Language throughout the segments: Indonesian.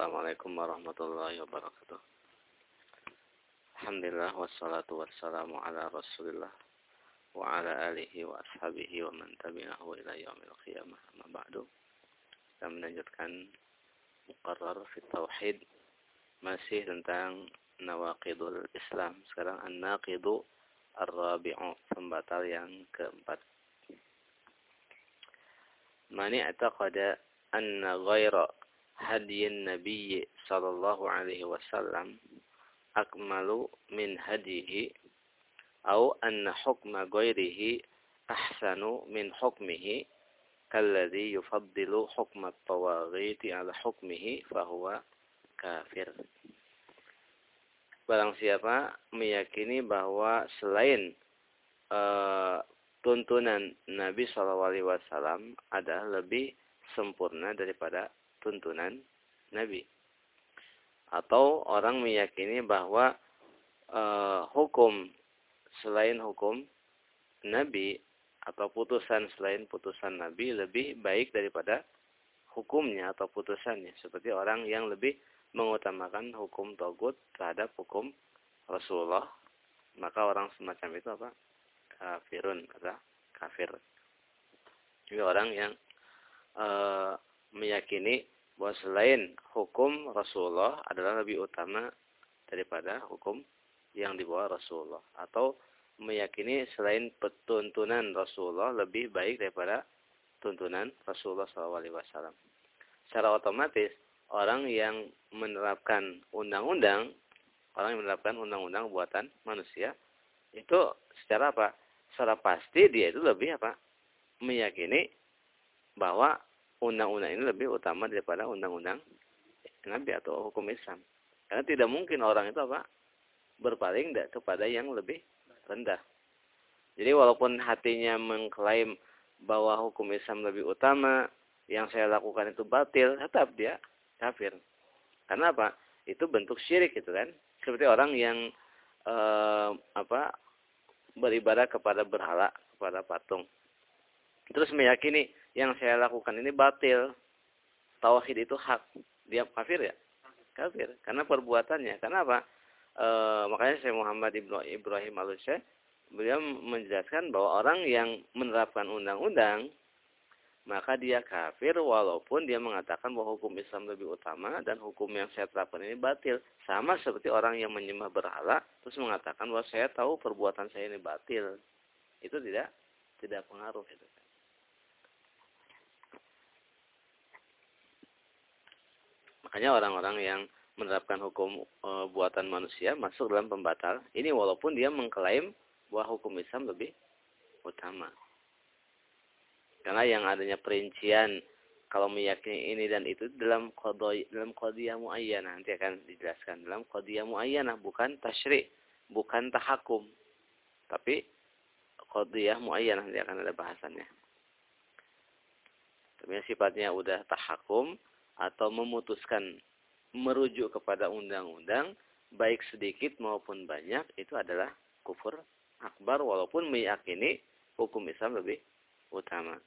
Assalamualaikum warahmatullahi wabarakatuh. Alhamdulillah wassalatu wassalamu ala Rasulillah wa ala alihi wa ashabihi wa man tabi'ahu ila yaumil qiyamah. Amma ba'du. Kita melanjutkan muqarrar fi tauhid masih tentang nawaqidul Islam. Sekarang an-naqidu ar-rabi'u, pembatal yang keempat. Man i'taqada anna ghaira هدي النبي صلى الله عليه وسلم أكمل من هديه أو أن حكم غيره أحسن من حكمه كالذي يفضل حكم الطواغيت على حكمه فهو kafir. Barang siapa meyakini bahwa selain uh, tuntunan Nabi Shallallahu Alaihi Wasallam adalah lebih sempurna daripada tuntunan Nabi. Atau orang meyakini bahwa e, hukum selain hukum Nabi atau putusan selain putusan Nabi lebih baik daripada hukumnya atau putusannya. Seperti orang yang lebih mengutamakan hukum togut terhadap hukum Rasulullah. Maka orang semacam itu apa? Kafirun atau kafir. Jadi orang yang e, meyakini bahwa selain hukum Rasulullah adalah lebih utama daripada hukum yang dibawa Rasulullah atau meyakini selain petuntunan Rasulullah lebih baik daripada tuntunan Rasulullah SAW. Secara otomatis orang yang menerapkan undang-undang, orang yang menerapkan undang-undang buatan manusia itu secara apa? Secara pasti dia itu lebih apa? Meyakini bahwa undang-undang ini lebih utama daripada undang-undang Nabi atau hukum Islam. Karena tidak mungkin orang itu apa berpaling kepada yang lebih rendah. Jadi walaupun hatinya mengklaim bahwa hukum Islam lebih utama, yang saya lakukan itu batil, tetap dia kafir. Karena apa? Itu bentuk syirik itu kan. Seperti orang yang eh, apa beribadah kepada berhala, kepada patung. Terus meyakini yang saya lakukan ini batil. Tauhid itu hak. Dia kafir ya? Kafir. Karena perbuatannya. Karena apa? E, makanya saya Muhammad Ibrahim al beliau menjelaskan bahwa orang yang menerapkan undang-undang maka dia kafir walaupun dia mengatakan bahwa hukum Islam lebih utama dan hukum yang saya terapkan ini batil. Sama seperti orang yang menyembah berhala terus mengatakan bahwa saya tahu perbuatan saya ini batil. Itu tidak tidak pengaruh itu. Makanya orang-orang yang menerapkan hukum e, buatan manusia masuk dalam pembatal. Ini walaupun dia mengklaim bahwa hukum Islam lebih utama. Karena yang adanya perincian kalau meyakini ini dan itu dalam qadai dalam qadiyah muayyanah nanti akan dijelaskan dalam qadiyah muayyanah bukan tasyri' bukan tahakum tapi qadiyah muayyanah nanti akan ada bahasannya tapi sifatnya udah tahakum atau memutuskan merujuk kepada undang-undang baik sedikit maupun banyak itu adalah kufur akbar walaupun meyakini hukum Islam lebih utama.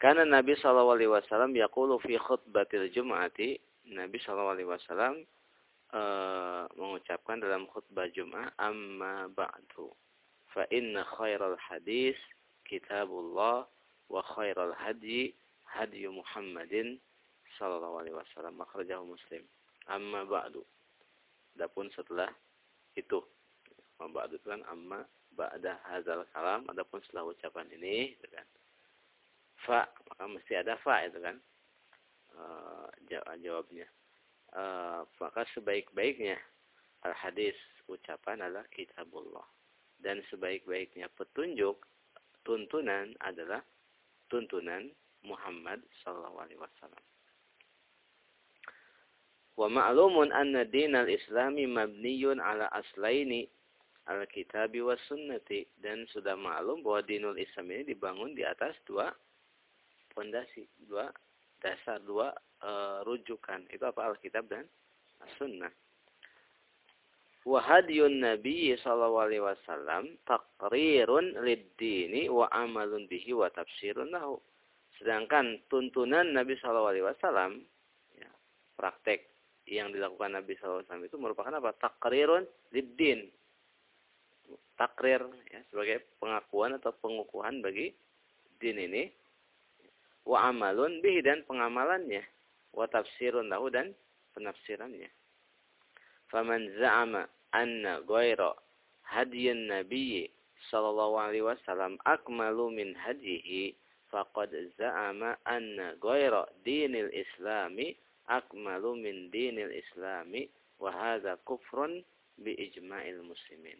Karena Nabi Shallallahu Alaihi Wasallam yaqulu fi khutbatil Jum'ati Nabi Shallallahu Alaihi Wasallam uh, mengucapkan dalam khutbah Jum'ah amma ba'du fa inna khairal hadis kitabullah wa khairal hadi hadi Muhammadin sallallahu alaihi wasallam akhrajahu Muslim. Amma ba'du. Adapun setelah itu. Amma ba'du kan amma ba'da hazal kalam adapun setelah ucapan ini gitu kan. Fa, maka mesti ada fa itu kan. Uh, jawabnya. Uh, maka sebaik-baiknya al hadis ucapan adalah kitabullah dan sebaik-baiknya petunjuk tuntunan adalah tuntunan Muhammad sallallahu alaihi wasallam. Wa ma'lumun anna dinal islami mabniyun ala aslaini al-kitabi sunnati dan sudah maklum bahwa dinul Islam ini dibangun di atas dua pondasi, dua dasar, dua uh, rujukan. Itu apa Alkitab dan As-Sunnah. Wa hadiyun Nabi sallallahu alaihi wasallam taqrirun lid-dini wa amalun bihi wa tafsirun lahu. Sedangkan tuntunan Nabi Shallallahu Alaihi Wasallam ya, praktek yang dilakukan Nabi SAW itu merupakan apa? Takrirun liddin. Takrir ya, sebagai pengakuan atau pengukuhan bagi din ini. Wa amalun bihi dan pengamalannya. Wa tafsirun lahu dan penafsirannya. Faman za'ama anna ghaira hadiyan nabiyyi sallallahu alaihi wasallam akmalu min hadihi faqad za'ama anna ghaira dinil islami akmalu min dinil islami wa hadza kufrun bi ijma'il muslimin.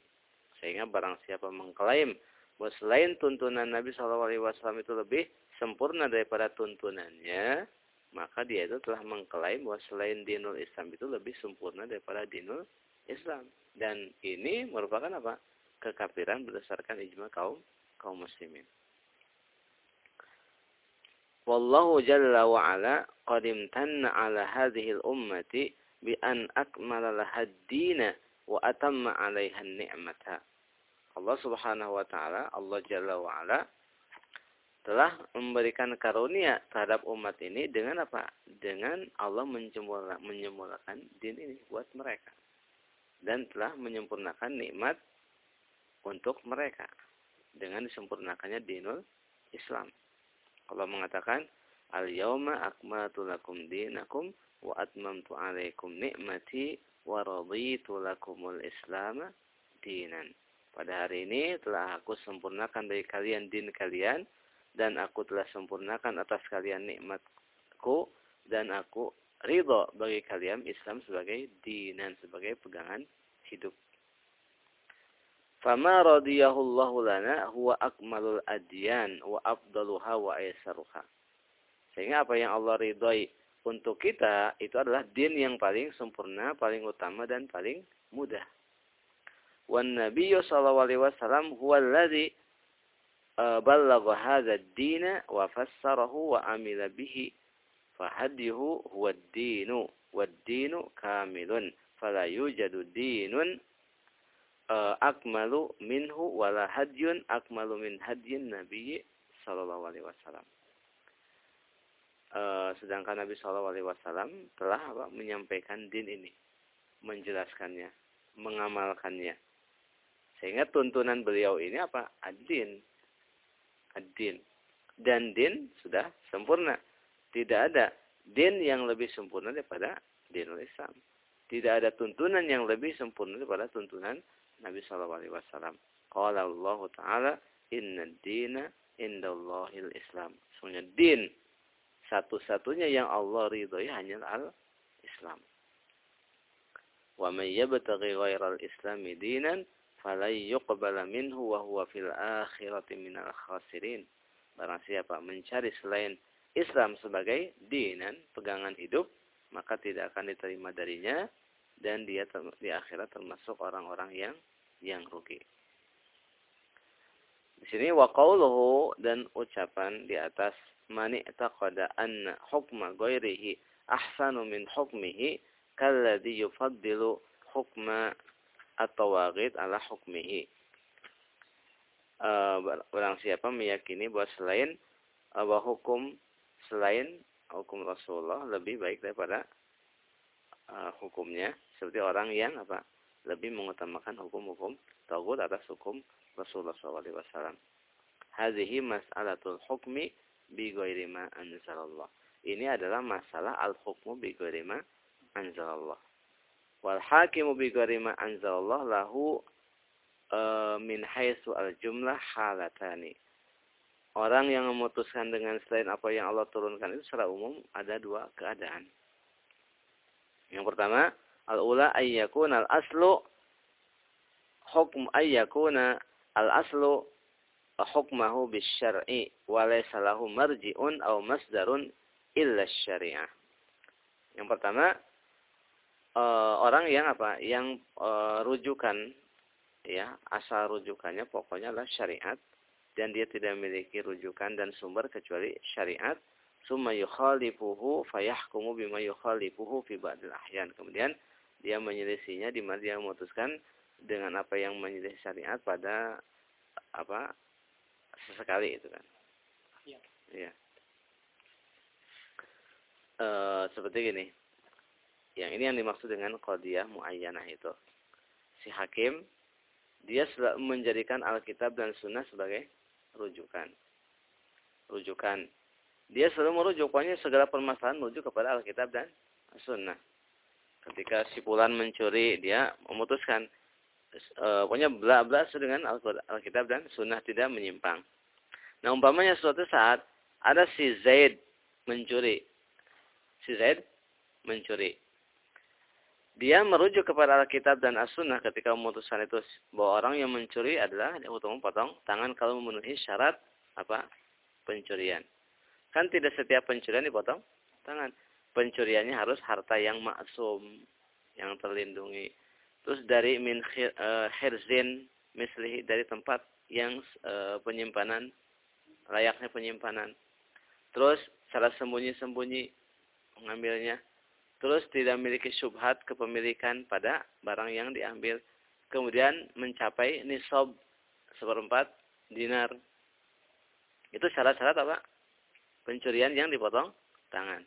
Sehingga barang siapa mengklaim bahwa selain tuntunan Nabi SAW itu lebih sempurna daripada tuntunannya, maka dia itu telah mengklaim bahwa selain dinul Islam itu lebih sempurna daripada dinul Islam. Dan ini merupakan apa? Kekafiran berdasarkan ijma kaum kaum muslimin. Wallahu jalla wa ala qad imtanna ala al-ummati bi an akmala laha ad-dina wa atamma 'alaiha an-ni'mata. Allah Subhanahu wa taala, Allah Jalla wa ala telah memberikan karunia terhadap umat ini dengan apa? Dengan Allah menyempurnakan din ini buat mereka. Dan telah menyempurnakan nikmat untuk mereka dengan disempurnakannya dinul Islam. Allah mengatakan, Al-yawma akmaltu lakum dinakum wa atmamtu alaikum ni'mati wa raditu lakumul islam dinan. Pada hari ini telah aku sempurnakan dari kalian din kalian dan aku telah sempurnakan atas kalian nikmatku dan aku ridho bagi kalian Islam sebagai dinan sebagai pegangan hidup. Fama radiyahullahu lana huwa akmalul adyan wa afdaluha wa aisaruha. Sehingga apa yang Allah ridhoi untuk kita itu adalah din yang paling sempurna, paling utama dan paling mudah. Wan Nabi sallallahu alaihi wasallam huwa alladhi ballagha hadha ad-din wa fassarahu wa amila bihi fahadihu huwa ad-dinu wad-dinu kamilun fala yujadu dinun uh, akmalu minhu wala hadyun akmalu min hadyin Nabi sallallahu alaihi wasallam. Uh, sedangkan Nabi sallallahu alaihi wasallam telah apa, menyampaikan din ini, menjelaskannya, mengamalkannya. Sehingga tuntunan beliau ini apa? Ad-din. Ad-din. Dan din sudah sempurna. Tidak ada din yang lebih sempurna daripada dinul Islam. Tidak ada tuntunan yang lebih sempurna daripada tuntunan Nabi Shallallahu Alaihi Wasallam. Qala Allah Taala Inna dina indallahil Islam. Sebenarnya din satu-satunya yang Allah ridhoi hanya al-Islam. Wa man yabtaghi ghairal islami dinan falan yuqbala minhu wa huwa fil akhirati minal khasirin. Barang siapa mencari selain Islam sebagai dinan, pegangan hidup, maka tidak akan diterima darinya dan dia di akhirat termasuk orang-orang yang yang rugi. Di sini wa qawluhu dan ucapan di atas mani taqada anna hukma ghairihi ahsanu min hukmihi kalladhi yufaddilu hukma at-tawagid ala hukmihi. Uh, barang siapa meyakini bahwa selain uh, bahwa hukum selain hukum Rasulullah lebih baik daripada uh, hukumnya seperti orang yang apa lebih mengutamakan hukum-hukum tagut atas hukum Rasulullah SAW. Hadhihi mas'alatul hukmi bi ghairi ma anzalallah. Ini adalah masalah al-hukmu bi ghairi ma anzalallah. Wal hakimu bi ghairi ma anzalallah lahu uh, min haitsu al-jumlah halatani. Orang yang memutuskan dengan selain apa yang Allah turunkan itu secara umum ada dua keadaan. Yang pertama, Al-ula ayyakun al-aslu hukm ayyakuna al-aslu hukmahu bisyar'i wa laysa lahu marji'un aw masdarun illa syariah. Yang pertama uh, orang yang apa? Yang uh, rujukan ya, asal rujukannya pokoknya adalah syariat dan dia tidak memiliki rujukan dan sumber kecuali syariat summa yukhalifuhu fayahkumu bima yukhalifuhu fi ba'dil ahyan. Kemudian dia menyelisihinya di mana dia memutuskan dengan apa yang menyelisih syariat pada apa sesekali itu kan. Iya. Ya. E, seperti gini. Yang ini yang dimaksud dengan qadiyah muayyanah itu. Si hakim dia menjadikan Alkitab dan Sunnah sebagai rujukan. Rujukan. Dia selalu merujuk, pokoknya segala permasalahan merujuk kepada Alkitab dan Sunnah. Ketika si Pulan mencuri, dia memutuskan, e, pokoknya bela-bela dengan Alkitab dan Sunnah tidak menyimpang. Nah umpamanya suatu saat ada si Zaid mencuri. Si Zaid mencuri. Dia merujuk kepada Alkitab dan As-Sunnah ketika memutuskan itu bahwa orang yang mencuri adalah hukum potong tangan kalau memenuhi syarat apa pencurian. Kan tidak setiap pencurian dipotong tangan. Pencuriannya harus harta yang maksum, yang terlindungi. Terus dari min khirzin eh, dari tempat yang uh, penyimpanan layaknya penyimpanan. Terus salah sembunyi-sembunyi mengambilnya terus tidak memiliki syubhat kepemilikan pada barang yang diambil. Kemudian mencapai nisab seperempat dinar. Itu syarat-syarat apa? Pencurian yang dipotong tangan.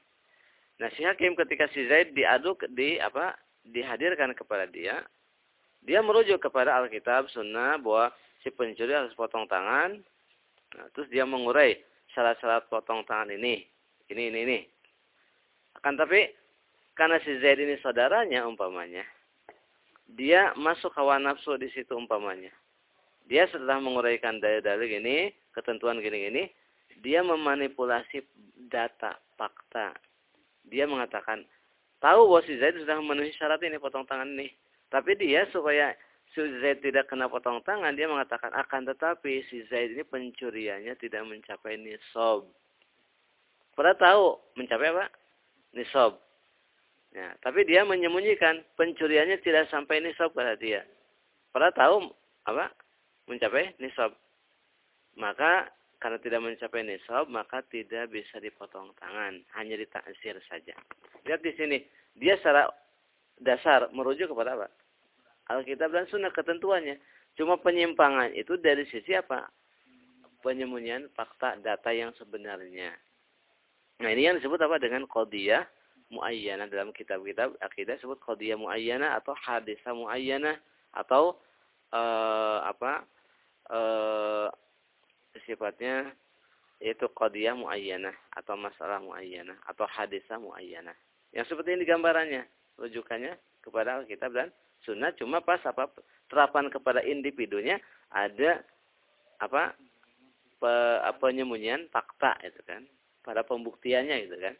Nah, si hakim ketika si Zaid diaduk di apa? dihadirkan kepada dia, dia merujuk kepada Alkitab, Sunnah bahwa si pencuri harus potong tangan. Nah, terus dia mengurai syarat-syarat potong tangan ini, ini, ini, ini. Akan tapi karena si Zaid ini saudaranya umpamanya. Dia masuk hawa nafsu di situ umpamanya. Dia setelah menguraikan dalil-dalil ini, ketentuan gini-gini, dia memanipulasi data, fakta. Dia mengatakan, tahu bahwa si Zaid sudah memenuhi syarat ini, potong tangan ini. Tapi dia supaya si Zaid tidak kena potong tangan, dia mengatakan, akan tetapi si Zaid ini pencuriannya tidak mencapai nisab. Pada tahu mencapai apa? Nisab. Ya, tapi dia menyembunyikan pencuriannya tidak sampai nisab pada dia. Pada tahu apa? Mencapai nisab. Maka karena tidak mencapai nisab, maka tidak bisa dipotong tangan, hanya ditaksir saja. Lihat di sini, dia secara dasar merujuk kepada apa? Alkitab dan Sunnah ketentuannya. Cuma penyimpangan itu dari sisi apa? Penyembunyian fakta data yang sebenarnya. Nah ini yang disebut apa dengan kodiyah muayyana dalam kitab-kitab akidah sebut qadiyah muayyana atau hadisah muayyana atau uh, apa uh, sifatnya yaitu qadiyah muayyana atau masalah muayyana atau hadisah muayyana. Yang seperti ini gambarannya, rujukannya kepada Alkitab dan Sunnah cuma pas apa terapan kepada individunya ada apa pe, penyembunyian fakta itu kan pada pembuktiannya itu kan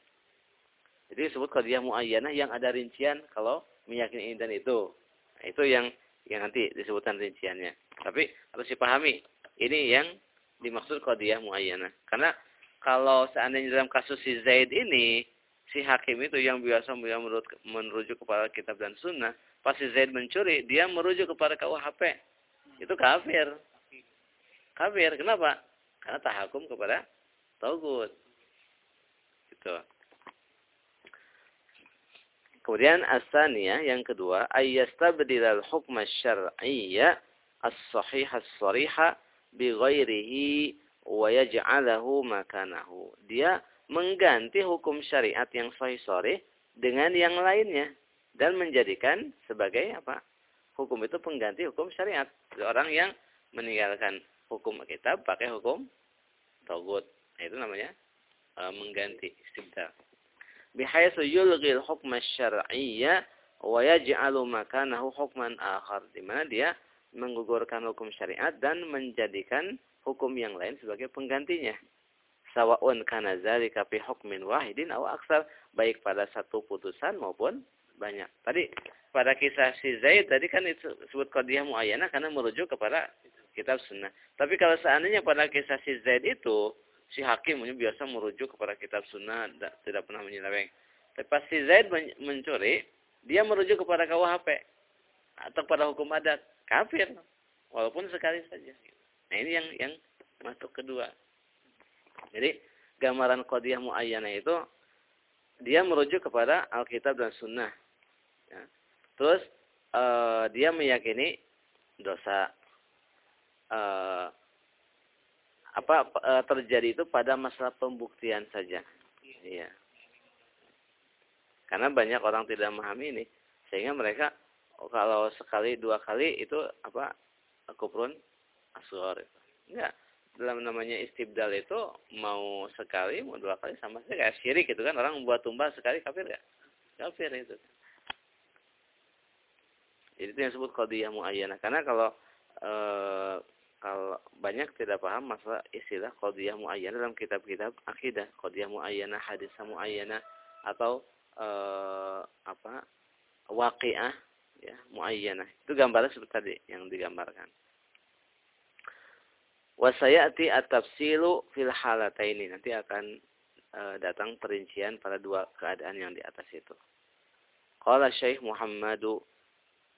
jadi disebut qadiyah muayyanah yang ada rincian kalau meyakini ini dan itu. Nah, itu yang yang nanti disebutkan rinciannya. Tapi harus dipahami, ini yang dimaksud qadiyah muayyanah. Karena kalau seandainya dalam kasus si Zaid ini, si hakim itu yang biasa menurut, merujuk kepada kitab dan sunnah, pas si Zaid mencuri, dia merujuk kepada KUHP. Itu kafir. Kafir. Kenapa? Karena tahakum kepada Taugut. Gitu. Kemudian asalnya yang kedua, ayyastabdil al-hukm asy-syar'iyya as-sahih as-sariha bi ghairihi wa yaj'alahu makanahu. Dia mengganti hukum syariat yang sahih sharih dengan yang lainnya dan menjadikan sebagai apa? Hukum itu pengganti hukum syariat. Orang yang meninggalkan hukum kitab pakai hukum togut. Nah, itu namanya e, mengganti istibdal bihaythu yulghil hukma syar'iyya wa yaj'alu makanahu hukman akhar di mana dia menggugurkan hukum syariat dan menjadikan hukum yang lain sebagai penggantinya. Sawa'un kana dzalika fi hukmin wahidin aw aksar. Baik pada satu putusan maupun banyak. Tadi pada kisah si Zaid tadi kan itu disebut qadiyah muayyana karena merujuk kepada kitab sunnah. Tapi kalau seandainya pada kisah si Zaid itu si hakim biasa merujuk kepada kitab sunnah tidak pernah menyeleweng. Tapi pas si Zaid mencuri, dia merujuk kepada KUHP atau pada hukum adat kafir walaupun sekali saja. Nah ini yang yang masuk kedua. Jadi gambaran qadiyah muayyana itu dia merujuk kepada Alkitab dan Sunnah. Ya. Terus uh, dia meyakini dosa uh, apa e, terjadi itu pada masalah pembuktian saja. Iya. Karena banyak orang tidak memahami ini. Sehingga mereka kalau sekali dua kali itu apa kufrun asghar. Enggak. Dalam namanya istibdal itu mau sekali mau dua kali sama saja kayak syirik gitu kan orang membuat tumbal sekali kafir enggak? Kafir itu. Jadi itu yang disebut qadiyah muayyanah. Karena kalau e, kalau banyak tidak paham masalah istilah qadiyah muayyanah dalam kitab-kitab akidah, qadiyah muayyanah, hadis muayyanah atau e, apa? waqiah ya, muayyanah. Itu gambarnya seperti tadi yang digambarkan. Wasayati at-tafsilu fil halataini. Nanti akan e, datang perincian pada dua keadaan yang di atas itu. Qala Syekh Muhammadu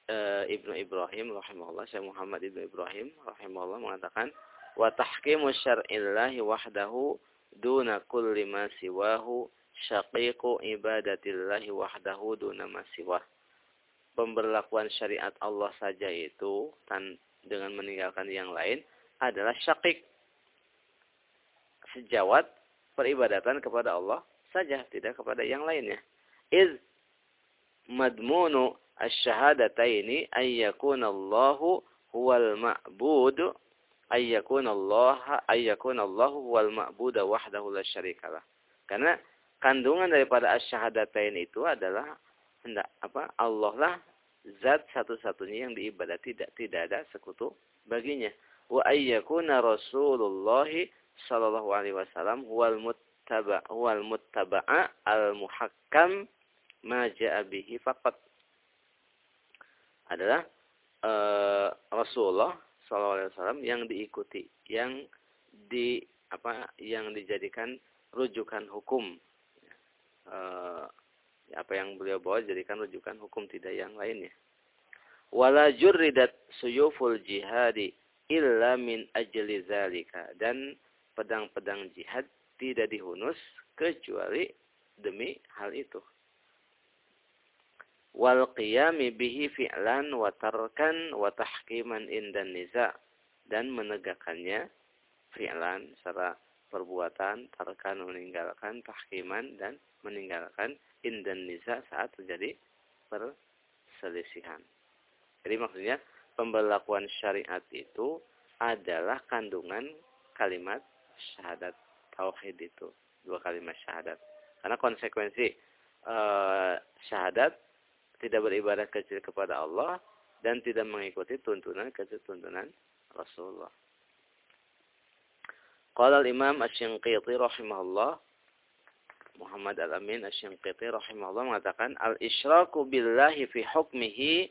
uh, Ibnu Ibrahim rahimahullah Syekh Muhammad Ibnu Ibrahim rahimahullah mengatakan wa tahkimu syar'illahi wahdahu duna kulli ma siwahu syaqiqu ibadatillahi wahdahu duna ma siwah. Pemberlakuan syariat Allah saja itu tan dengan meninggalkan yang lain adalah syakik sejawat peribadatan kepada Allah saja tidak kepada yang lainnya. Iz madmunu asyhadataini ay yakuna Allahu huwal ma'bud ay yakuna Allah ay yakuna Allahu huwal ma'bud wahdahu la syarikalah. Karena kandungan daripada asyhadatain itu adalah hendak apa? Allah lah zat satu-satunya yang diibadati tidak tidak ada sekutu baginya. Wa ayyakuna Rasulullah sallallahu alaihi wasallam huwal muttaba huwal muttaba'a al muhakkam ma ja'a bihi faqat adalah e, Rasulullah SAW yang diikuti, yang di apa yang dijadikan rujukan hukum. E, apa yang beliau bawa jadikan rujukan hukum tidak yang lainnya. Wala jurridat suyuful jihadi illa min ajli zalika. Dan pedang-pedang jihad tidak dihunus kecuali demi hal itu. Wal qiyami bihi fi'lan wa tarkan wa tahkiman indan niza. Dan menegakkannya fi'lan secara perbuatan tarkan meninggalkan tahkiman dan meninggalkan indan niza saat terjadi perselisihan. Jadi maksudnya pembelakuan syariat itu adalah kandungan kalimat syahadat tauhid itu dua kalimat syahadat karena konsekuensi uh, syahadat tidak beribadah kecil kepada Allah dan tidak mengikuti tuntunan kecil tuntunan Rasulullah. Qala al-Imam Asy-Syanqiti rahimahullah Muhammad Al-Amin Asy-Syanqiti rahimahullah mengatakan al-isyraku billahi fi hukmihi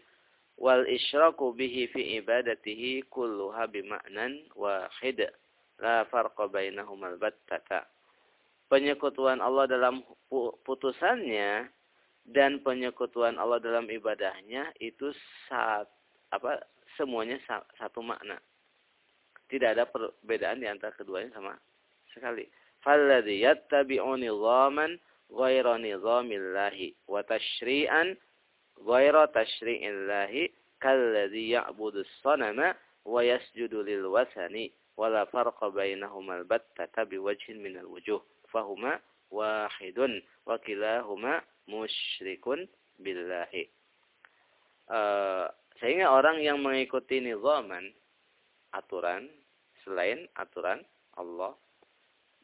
wal isyraku bihi fi ibadatihi kulluha bima'nan wahid la farqa bainahuma al-battata. Penyekutuan Allah dalam putusannya dan penyekutuan Allah dalam ibadahnya itu saat apa semuanya satu makna. Tidak ada perbedaan di antara keduanya sama sekali. Falladhi yattabi'u nizaman ghayra nizamillahi wa tashri'an ghayra tashri'illahi kalladhi ya'budu as-sanama wa yasjudu lil bainahuma al-battata biwajhin minal wujuh fahuma wahidun wa kilahuma musyrikun billahi. Uh, sehingga orang yang mengikuti nizaman aturan selain aturan Allah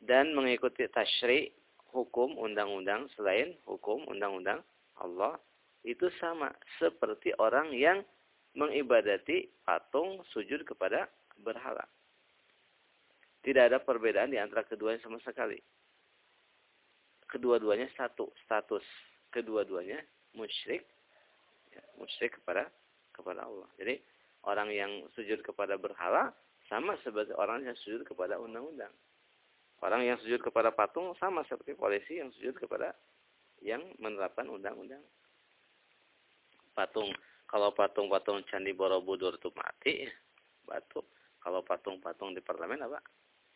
dan mengikuti tasyri hukum undang-undang selain hukum undang-undang Allah itu sama seperti orang yang mengibadati patung sujud kepada berhala. Tidak ada perbedaan di antara keduanya sama sekali. Kedua-duanya satu status kedua-duanya musyrik ya, musyrik kepada kepada Allah. Jadi orang yang sujud kepada berhala sama seperti orang yang sujud kepada undang-undang. Orang yang sujud kepada patung sama seperti polisi yang sujud kepada yang menerapkan undang-undang. Patung kalau patung-patung candi Borobudur itu mati, batu. Kalau patung-patung di parlemen apa?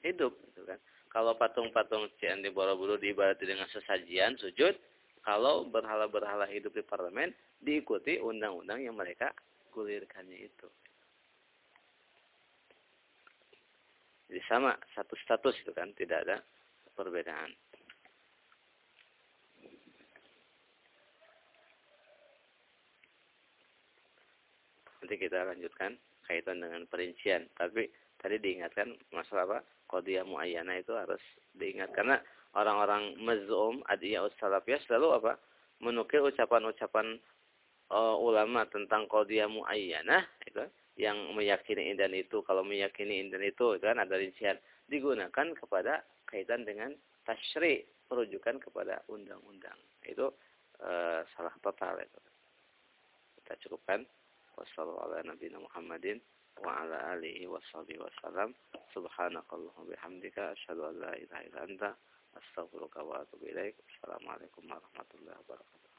Hidup, gitu kan. Kalau patung-patung candi Borobudur diibadati dengan sesajian, sujud, kalau berhala-berhala hidup di parlemen diikuti undang-undang yang mereka gulirkannya itu. Jadi sama satu status itu kan tidak ada perbedaan. Nanti kita lanjutkan kaitan dengan perincian. Tapi tadi diingatkan masalah apa? Kodia muayyana itu harus diingat karena orang-orang mazum adiyah salafiyah selalu apa? menukil ucapan-ucapan uh, ulama tentang kodia muayyana itu yang meyakini dan itu. Kalau meyakini dan itu, kan ada rincian. Digunakan kepada kaitan dengan tasyri perujukan kepada undang-undang. Itu uh, salah total itu. Kita cukupkan. Wassalamualaikum Muhammadin wa ala alihi washabihi wasallam subhanakallahumma bihamdika asyhadu an la ilaha illa anta astaghfiruka wa atubu ilaik. Assalamualaikum warahmatullahi wabarakatuh